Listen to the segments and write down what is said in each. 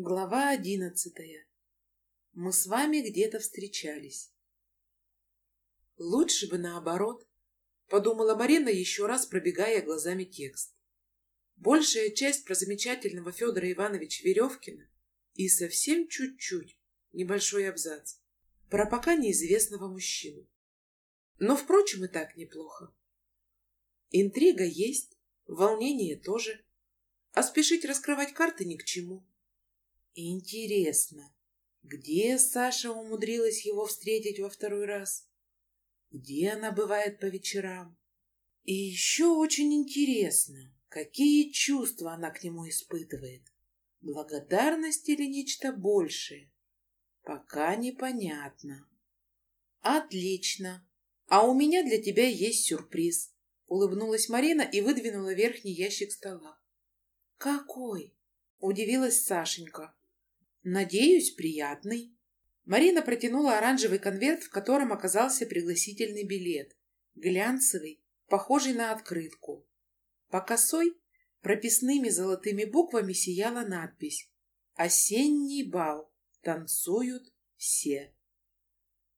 Глава одиннадцатая. Мы с вами где-то встречались. Лучше бы наоборот, подумала Марина, еще раз пробегая глазами текст. Большая часть про замечательного Федора Ивановича Веревкина и совсем чуть-чуть, небольшой абзац, про пока неизвестного мужчину. Но, впрочем, и так неплохо. Интрига есть, волнение тоже, а спешить раскрывать карты ни к чему. Интересно, где Саша умудрилась его встретить во второй раз? Где она бывает по вечерам? И еще очень интересно, какие чувства она к нему испытывает. Благодарность или нечто большее? Пока непонятно. Отлично. А у меня для тебя есть сюрприз. Улыбнулась Марина и выдвинула верхний ящик стола. Какой? Удивилась Сашенька. Надеюсь, приятный. Марина протянула оранжевый конверт, в котором оказался пригласительный билет. Глянцевый, похожий на открытку. По косой прописными золотыми буквами сияла надпись «Осенний бал. Танцуют все».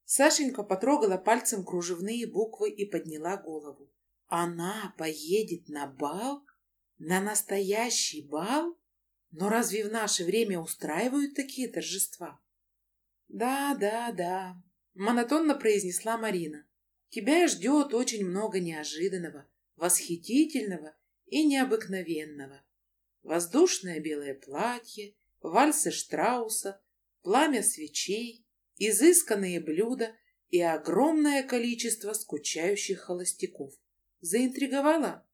Сашенька потрогала пальцем кружевные буквы и подняла голову. Она поедет на бал? На настоящий бал? Но разве в наше время устраивают такие торжества? Да, да, да, монотонно произнесла Марина. Тебя ждет очень много неожиданного, восхитительного и необыкновенного. Воздушное белое платье, вальсы Штрауса, пламя свечей, изысканные блюда и огромное количество скучающих холостяков. Заинтриговала?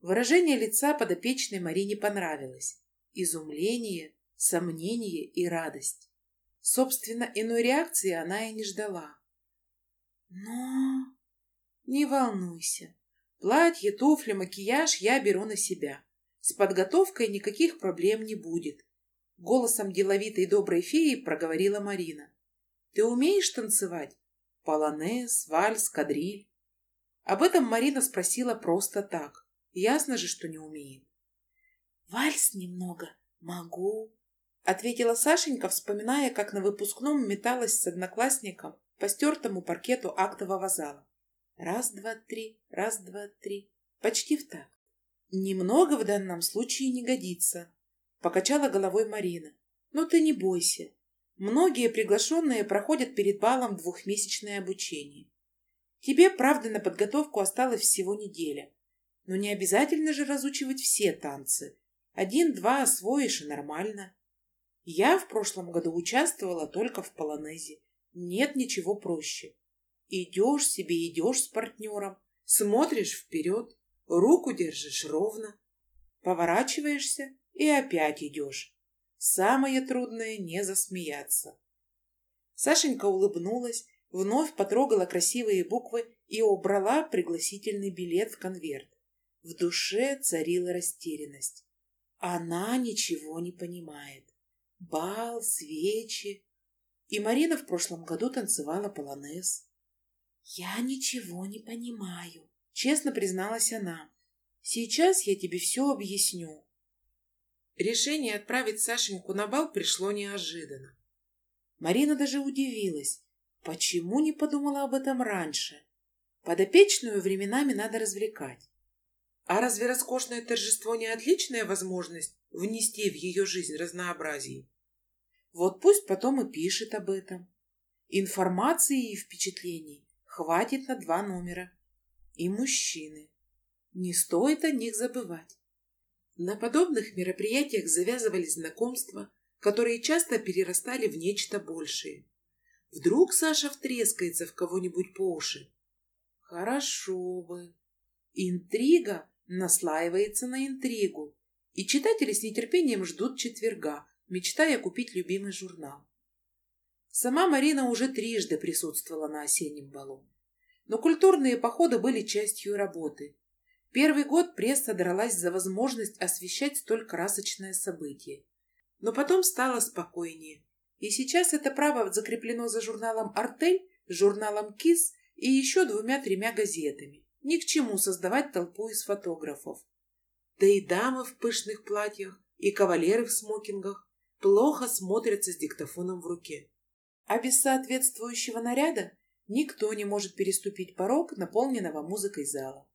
Выражение лица подопечной Марине понравилось изумление, сомнение и радость. Собственно, иной реакции она и не ждала. Но... Не волнуйся. Платье, туфли, макияж я беру на себя. С подготовкой никаких проблем не будет. Голосом деловитой доброй феи проговорила Марина. Ты умеешь танцевать? Полонез, вальс, кадриль. Об этом Марина спросила просто так. Ясно же, что не умеет. «Вальс немного могу», — ответила Сашенька, вспоминая, как на выпускном металась с одноклассником по стертому паркету актового зала. Раз, два, три, раз, два, три. Почти в такт. Немного в данном случае не годится, — покачала головой Марина. Но ты не бойся. Многие приглашенные проходят перед балом двухмесячное обучение. Тебе, правда, на подготовку осталось всего неделя. Но не обязательно же разучивать все танцы. Один-два освоишь и нормально. Я в прошлом году участвовала только в полонезе. Нет ничего проще. Идешь себе, идешь с партнером, смотришь вперед, руку держишь ровно, поворачиваешься и опять идешь. Самое трудное — не засмеяться. Сашенька улыбнулась, вновь потрогала красивые буквы и убрала пригласительный билет в конверт. В душе царила растерянность. Она ничего не понимает. Бал, свечи. И Марина в прошлом году танцевала полонез. «Я ничего не понимаю», — честно призналась она. «Сейчас я тебе все объясню». Решение отправить Сашеньку на бал пришло неожиданно. Марина даже удивилась, почему не подумала об этом раньше. Подопечную временами надо развлекать. А разве роскошное торжество не отличная возможность внести в ее жизнь разнообразие? Вот пусть потом и пишет об этом. Информации и впечатлений хватит на два номера. И мужчины. Не стоит о них забывать. На подобных мероприятиях завязывались знакомства, которые часто перерастали в нечто большее. Вдруг Саша втрескается в кого-нибудь по уши. Хорошо бы. Интрига наслаивается на интригу, и читатели с нетерпением ждут четверга, мечтая купить любимый журнал. Сама Марина уже трижды присутствовала на осеннем балу. Но культурные походы были частью работы. Первый год пресса дралась за возможность освещать столь красочное событие. Но потом стало спокойнее. И сейчас это право закреплено за журналом «Артель», журналом «Кис» и еще двумя-тремя газетами. Ни к чему создавать толпу из фотографов. Да и дамы в пышных платьях, и кавалеры в смокингах плохо смотрятся с диктофоном в руке. А без соответствующего наряда никто не может переступить порог наполненного музыкой зала.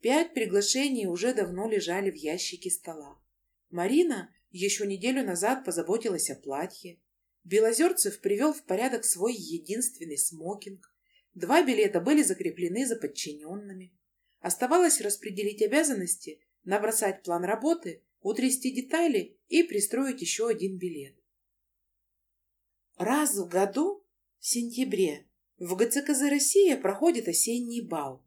Пять приглашений уже давно лежали в ящике стола. Марина еще неделю назад позаботилась о платье. Белозерцев привел в порядок свой единственный смокинг. Два билета были закреплены за подчиненными. Оставалось распределить обязанности, набросать план работы, утрясти детали и пристроить еще один билет. Раз в году, в сентябре, в ГЦКЗ «Россия» проходит осенний бал,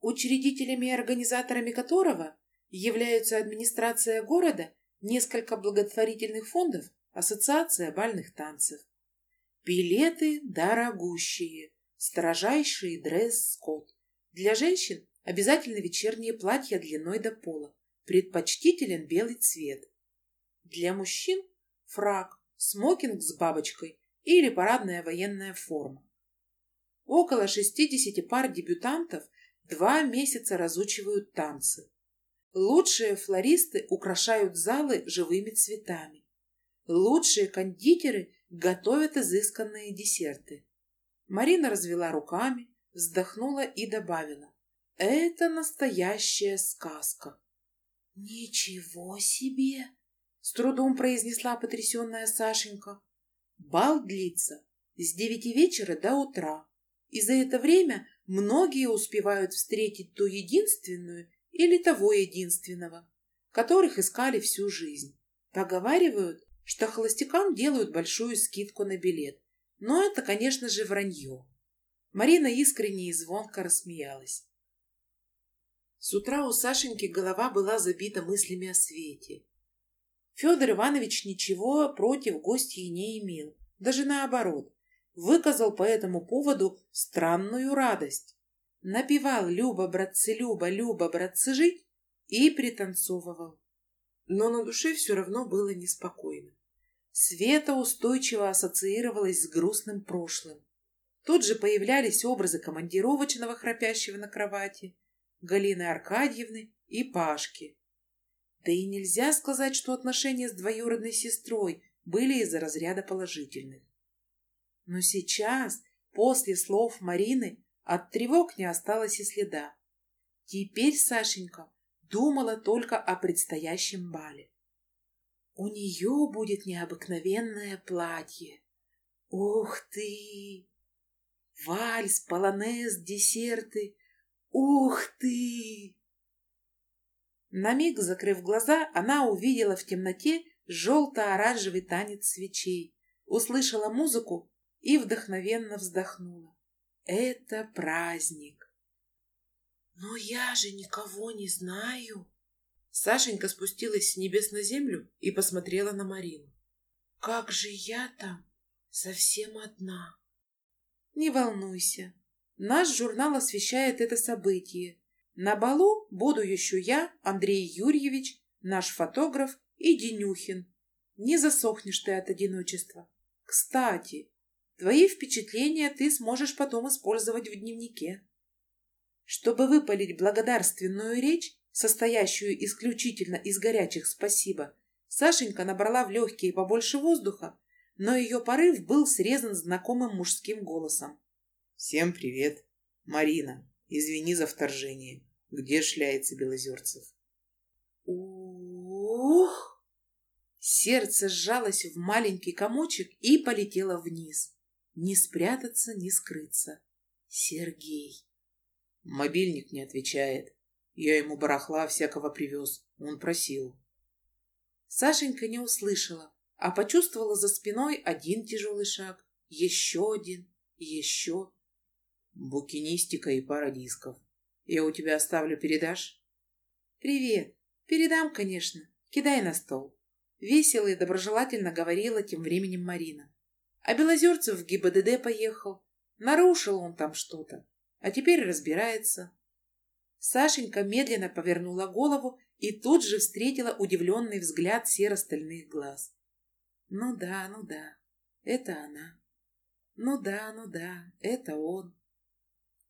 учредителями и организаторами которого являются администрация города, несколько благотворительных фондов, ассоциация бальных танцев. Билеты дорогущие, строжайший дресс-код. Для женщин обязательно вечерние платья длиной до пола, предпочтителен белый цвет. Для мужчин фрак, смокинг с бабочкой или парадная военная форма. Около 60 пар дебютантов два месяца разучивают танцы. Лучшие флористы украшают залы живыми цветами. Лучшие кондитеры готовят изысканные десерты. Марина развела руками, вздохнула и добавила. Это настоящая сказка. Ничего себе! С трудом произнесла потрясенная Сашенька. Бал длится с девяти вечера до утра, и за это время многие успевают встретить ту единственную или того единственного, которых искали всю жизнь. Поговаривают, что холостякам делают большую скидку на билет, но это, конечно же, вранье. Марина искренне и звонко рассмеялась. С утра у Сашеньки голова была забита мыслями о свете. Федор Иванович ничего против гостей не имел, даже наоборот, выказал по этому поводу странную радость. Напевал «Люба, братцы, Люба, Люба, братцы, жить» и пританцовывал. Но на душе все равно было неспокойно. Света устойчиво ассоциировалась с грустным прошлым. Тут же появлялись образы командировочного, храпящего на кровати, Галины Аркадьевны и Пашки. Да и нельзя сказать, что отношения с двоюродной сестрой были из-за разряда положительных. Но сейчас, после слов Марины, от тревог не осталось и следа. Теперь Сашенька думала только о предстоящем бале. У нее будет необыкновенное платье. Ух ты! Вальс, полонез, десерты. Ух ты! На миг, закрыв глаза, она увидела в темноте желто-оранжевый танец свечей, услышала музыку и вдохновенно вздохнула. Это праздник. Но я же никого не знаю. Сашенька спустилась с небес на землю и посмотрела на Марину. Как же я там совсем одна? Не волнуйся. Наш журнал освещает это событие на балу буду еще я, Андрей Юрьевич, наш фотограф и Денюхин. Не засохнешь ты от одиночества. Кстати, твои впечатления ты сможешь потом использовать в дневнике. Чтобы выпалить благодарственную речь, состоящую исключительно из горячих «спасибо», Сашенька набрала в легкие побольше воздуха, но ее порыв был срезан знакомым мужским голосом. «Всем привет, Марина, извини за вторжение. Где шляется Белозерцев? Ух! Сердце сжалось в маленький комочек и полетело вниз. Не спрятаться, не скрыться. Сергей. Мобильник не отвечает. Я ему барахла всякого привез. Он просил. Сашенька не услышала, а почувствовала за спиной один тяжелый шаг, еще один, еще. Букинистика и пара дисков. Я у тебя оставлю, передашь? Привет. Передам, конечно. Кидай на стол. Весело и доброжелательно говорила тем временем Марина. А Белозерцев в ГИБДД поехал. Нарушил он там что-то. А теперь разбирается. Сашенька медленно повернула голову и тут же встретила удивленный взгляд серо-стальных глаз. Ну да, ну да, это она. Ну да, ну да, это он.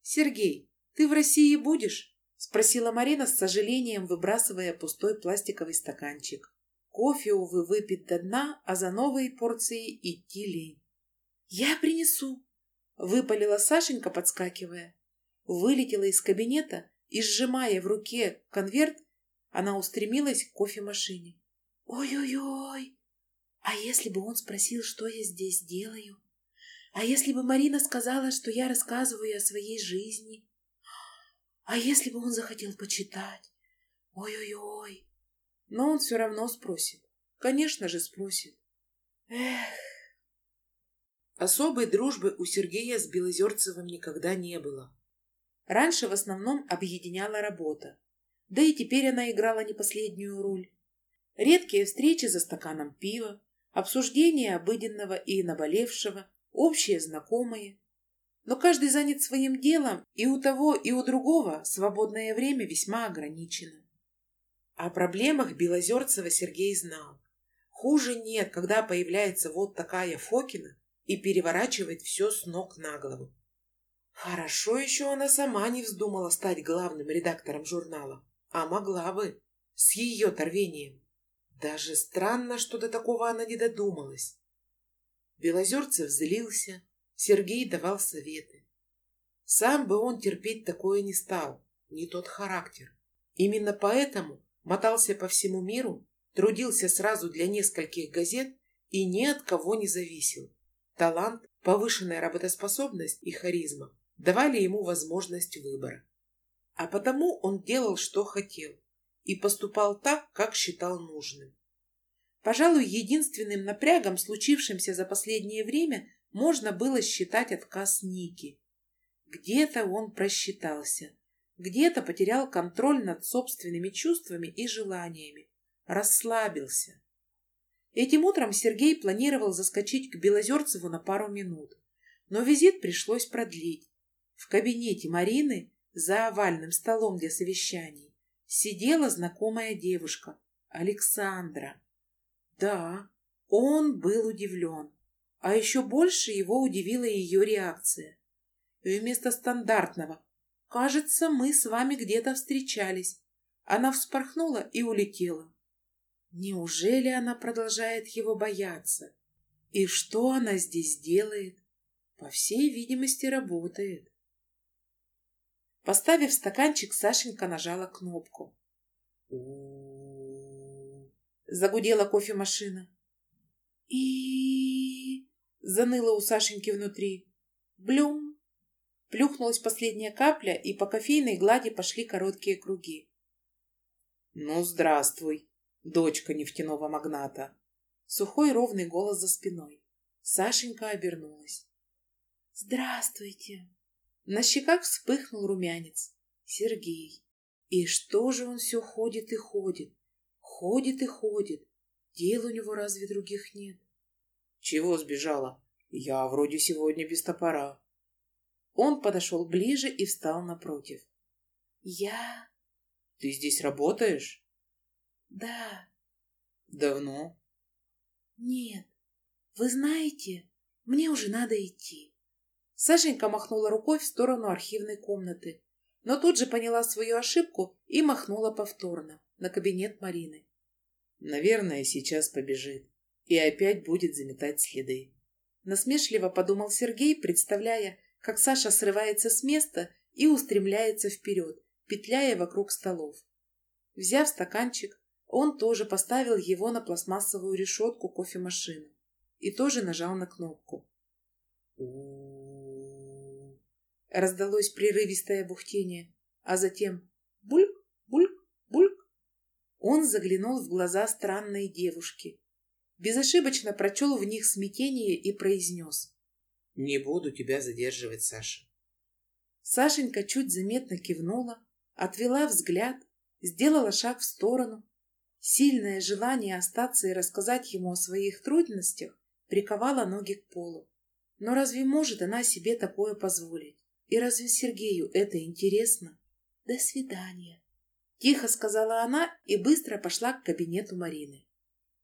Сергей, «Ты в России будешь?» — спросила Марина с сожалением, выбрасывая пустой пластиковый стаканчик. Кофе, увы, выпит до дна, а за новые порции идти лень. «Я принесу!» — выпалила Сашенька, подскакивая. Вылетела из кабинета и, сжимая в руке конверт, она устремилась к кофемашине. «Ой-ой-ой! А если бы он спросил, что я здесь делаю? А если бы Марина сказала, что я рассказываю о своей жизни? А если бы он захотел почитать? Ой-ой-ой!» Но он все равно спросит. Конечно же спросит. Эх! Особой дружбы у Сергея с Белозерцевым никогда не было. Раньше в основном объединяла работа. Да и теперь она играла не последнюю роль. Редкие встречи за стаканом пива, обсуждение обыденного и наболевшего, общие знакомые. Но каждый занят своим делом, и у того, и у другого свободное время весьма ограничено. О проблемах Белозерцева Сергей знал. Хуже нет, когда появляется вот такая Фокина и переворачивает все с ног на голову. Хорошо еще она сама не вздумала стать главным редактором журнала, а могла бы, с ее торвением. Даже странно, что до такого она не додумалась. Белозерцев злился, Сергей давал советы. Сам бы он терпеть такое не стал, не тот характер. Именно поэтому мотался по всему миру, трудился сразу для нескольких газет и ни от кого не зависел. Талант, повышенная работоспособность и харизма давали ему возможность выбора. А потому он делал, что хотел, и поступал так, как считал нужным. Пожалуй, единственным напрягом, случившимся за последнее время, можно было считать отказ Ники. Где-то он просчитался, где-то потерял контроль над собственными чувствами и желаниями, расслабился. Этим утром Сергей планировал заскочить к Белозерцеву на пару минут, но визит пришлось продлить. В кабинете Марины за овальным столом для совещаний сидела знакомая девушка Александра. Да, он был удивлен, а еще больше его удивила ее реакция. Вместо стандартного «Кажется, мы с вами где-то встречались», она вспорхнула и улетела. Неужели она продолжает его бояться? И что она здесь делает? По всей видимости, работает. Поставив стаканчик, Сашенька нажала кнопку. Загудела кофемашина. И заныло у Сашеньки внутри. Блюм! Плюхнулась последняя капля, и по кофейной глади пошли короткие круги. «Ну, здравствуй, дочка нефтяного магната!» Сухой ровный голос за спиной. Сашенька обернулась. «Здравствуйте!» На щеках вспыхнул румянец. Сергей. И что же он все ходит и ходит? Ходит и ходит. Дел у него разве других нет? Чего сбежала? Я вроде сегодня без топора. Он подошел ближе и встал напротив. Я... Ты здесь работаешь? Да. Давно? Нет. Вы знаете, мне уже надо идти. Сашенька махнула рукой в сторону архивной комнаты, но тут же поняла свою ошибку и махнула повторно на кабинет Марины. Наверное, сейчас побежит и опять будет заметать следы. Насмешливо подумал Сергей, представляя, как Саша срывается с места и устремляется вперед, петляя вокруг столов. Взяв стаканчик, он тоже поставил его на пластмассовую решетку кофемашины и тоже нажал на кнопку. У-у-у. Раздалось прерывистое бухтение, а затем бульк, бульк, бульк. Он заглянул в глаза странной девушки. Безошибочно прочел в них смятение и произнес. «Не буду тебя задерживать, Саша». Сашенька чуть заметно кивнула, отвела взгляд, сделала шаг в сторону. Сильное желание остаться и рассказать ему о своих трудностях приковало ноги к полу. Но разве может она себе такое позволить? И разве Сергею это интересно? До свидания. Тихо сказала она и быстро пошла к кабинету Марины.